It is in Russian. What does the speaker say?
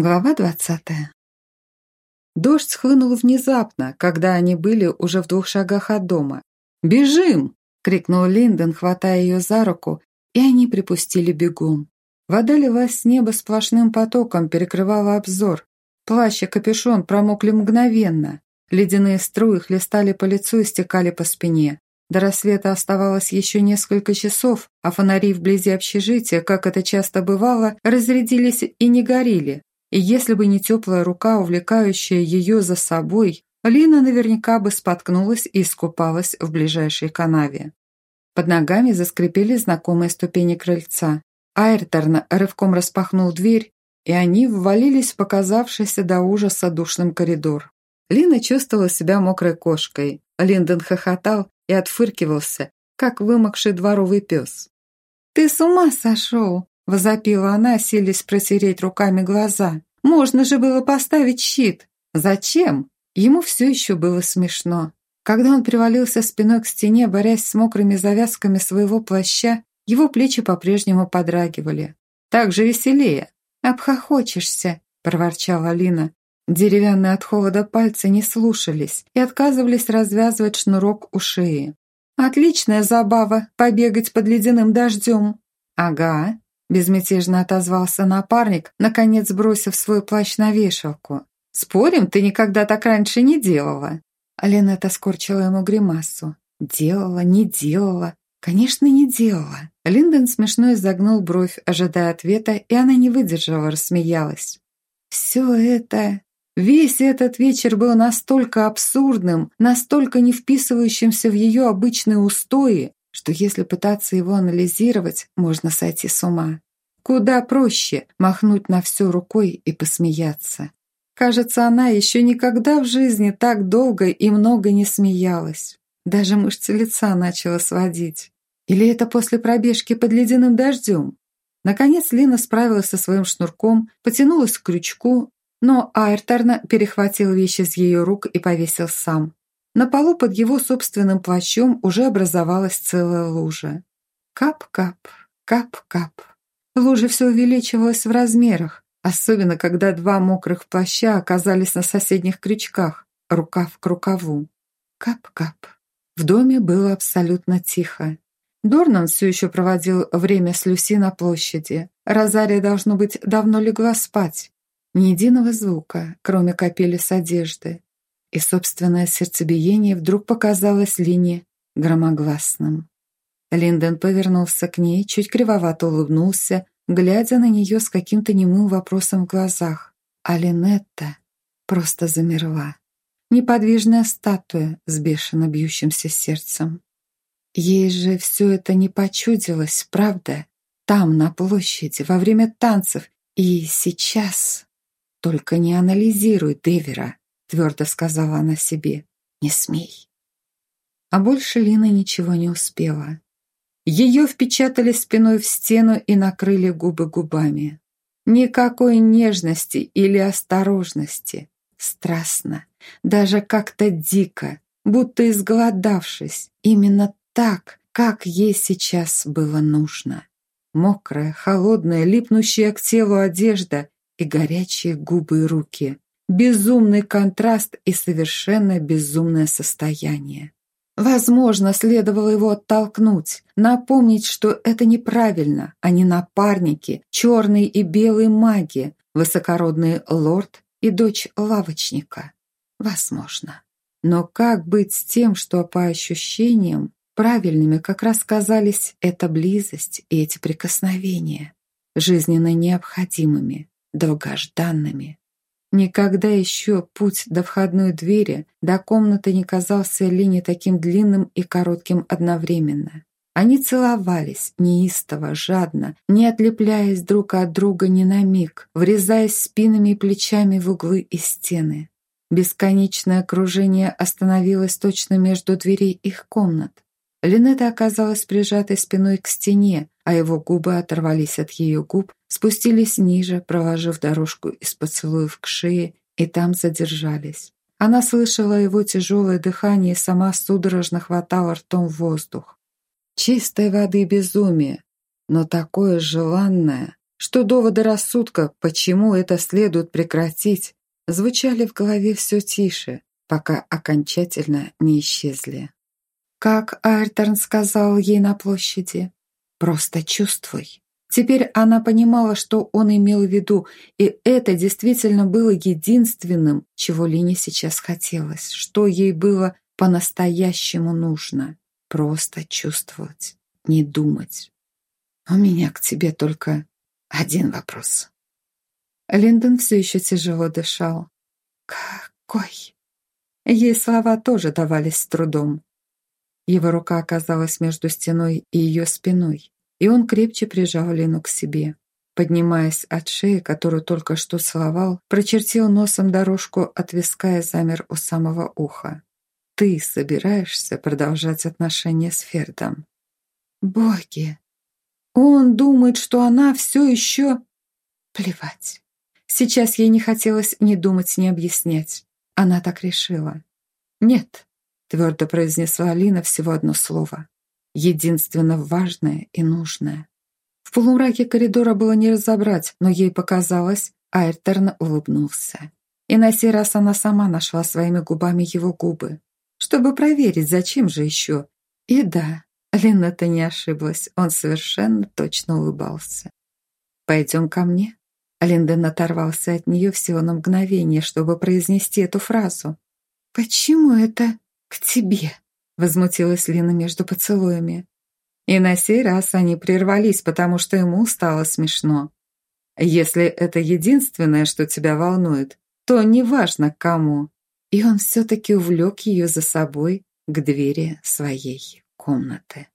Глава двадцатая. Дождь схлынул внезапно, когда они были уже в двух шагах от дома. «Бежим!» — крикнул Линдон, хватая ее за руку, и они припустили бегом. Вода лилась с неба сплошным потоком, перекрывала обзор. Плащ и капюшон промокли мгновенно. Ледяные струи хлестали по лицу и стекали по спине. До рассвета оставалось еще несколько часов, а фонари вблизи общежития, как это часто бывало, разрядились и не горели. И если бы не теплая рука, увлекающая ее за собой, Лина наверняка бы споткнулась и искупалась в ближайшей канаве. Под ногами заскрипели знакомые ступени крыльца. Айрторн рывком распахнул дверь, и они ввалились в показавшийся до ужаса душным коридор. Лина чувствовала себя мокрой кошкой. Линдон хохотал и отфыркивался, как вымокший дворовый пес. «Ты с ума сошел!» Возопила она, силясь протереть руками глаза. «Можно же было поставить щит!» «Зачем?» Ему все еще было смешно. Когда он привалился спиной к стене, борясь с мокрыми завязками своего плаща, его плечи по-прежнему подрагивали. «Так же веселее!» «Обхохочешься!» – проворчала Алина. Деревянные от холода пальцы не слушались и отказывались развязывать шнурок у шеи. «Отличная забава – побегать под ледяным дождем!» «Ага, Безмятежно отозвался напарник, наконец бросив свой плащ на вешалку. «Спорим, ты никогда так раньше не делала?» Аленета скорчила ему гримасу. «Делала, не делала. Конечно, не делала». Линдон смешно изогнул бровь, ожидая ответа, и она не выдержала, рассмеялась. «Все это...» Весь этот вечер был настолько абсурдным, настолько не вписывающимся в ее обычные устои, что если пытаться его анализировать, можно сойти с ума. Куда проще махнуть на все рукой и посмеяться. Кажется, она еще никогда в жизни так долго и много не смеялась. Даже мышцы лица начала сводить. Или это после пробежки под ледяным дождем? Наконец Лина справилась со своим шнурком, потянулась к крючку, но Айрторна перехватил вещи из ее рук и повесил сам. На полу под его собственным плащом уже образовалась целая лужа. Кап-кап, кап-кап. Лужа все увеличивалась в размерах, особенно когда два мокрых плаща оказались на соседних крючках, рукав к рукаву. Кап-кап. В доме было абсолютно тихо. Дорнан все еще проводил время с Люси на площади. Розария, должно быть, давно легла спать. Ни единого звука, кроме капели с одежды и собственное сердцебиение вдруг показалось Лине громогласным. Линдон повернулся к ней, чуть кривовато улыбнулся, глядя на нее с каким-то немым вопросом в глазах. А Линетта просто замерла. Неподвижная статуя с бешено бьющимся сердцем. Ей же все это не почудилось, правда? Там, на площади, во время танцев и сейчас. Только не анализируй Девера твердо сказала она себе. «Не смей». А больше Лина ничего не успела. Ее впечатали спиной в стену и накрыли губы губами. Никакой нежности или осторожности. Страстно, даже как-то дико, будто изголодавшись. Именно так, как ей сейчас было нужно. Мокрая, холодная, липнущая к телу одежда и горячие губы и руки. Безумный контраст и совершенно безумное состояние. Возможно, следовало его оттолкнуть, напомнить, что это неправильно, а не напарники, черные и белые маги, высокородный лорд и дочь лавочника. Возможно. Но как быть с тем, что по ощущениям правильными как раз казались эта близость и эти прикосновения, жизненно необходимыми, долгожданными? Никогда еще путь до входной двери, до комнаты не казался Лине таким длинным и коротким одновременно. Они целовались, неистово, жадно, не отлепляясь друг от друга ни на миг, врезаясь спинами и плечами в углы и стены. Бесконечное окружение остановилось точно между дверей их комнат. Линета оказалась прижатой спиной к стене, а его губы оторвались от ее губ, спустились ниже, проложив дорожку из поцелуев к шее, и там задержались. Она слышала его тяжелое дыхание и сама судорожно хватала ртом воздух. Чистой воды безумие, но такое желанное, что доводы рассудка, почему это следует прекратить, звучали в голове все тише, пока окончательно не исчезли. Как Айрторн сказал ей на площади, «Просто чувствуй». Теперь она понимала, что он имел в виду, и это действительно было единственным, чего Лине сейчас хотелось, что ей было по-настоящему нужно. Просто чувствовать, не думать. «У меня к тебе только один вопрос». Линдон все еще тяжело дышал. «Какой?» Ей слова тоже давались с трудом. Его рука оказалась между стеной и ее спиной, и он крепче прижал Лину к себе. Поднимаясь от шеи, которую только что целовал, прочертил носом дорожку от замер у самого уха. «Ты собираешься продолжать отношения с Фердом?» «Боги! Он думает, что она все еще...» «Плевать. Сейчас ей не хотелось ни думать, ни объяснять. Она так решила. «Нет», — твердо произнесла Алина всего одно слово. Единственно важное и нужное. В полумраке коридора было не разобрать, но ей показалось, Айртерн улыбнулся. И на сей раз она сама нашла своими губами его губы. Чтобы проверить, зачем же еще. И да, Лина-то не ошиблась, он совершенно точно улыбался. «Пойдем ко мне?» Линдон оторвался от нее всего на мгновение, чтобы произнести эту фразу. «Почему это к тебе?» — возмутилась Лина между поцелуями. И на сей раз они прервались, потому что ему стало смешно. «Если это единственное, что тебя волнует, то неважно кому». И он все-таки увлек ее за собой к двери своей комнаты.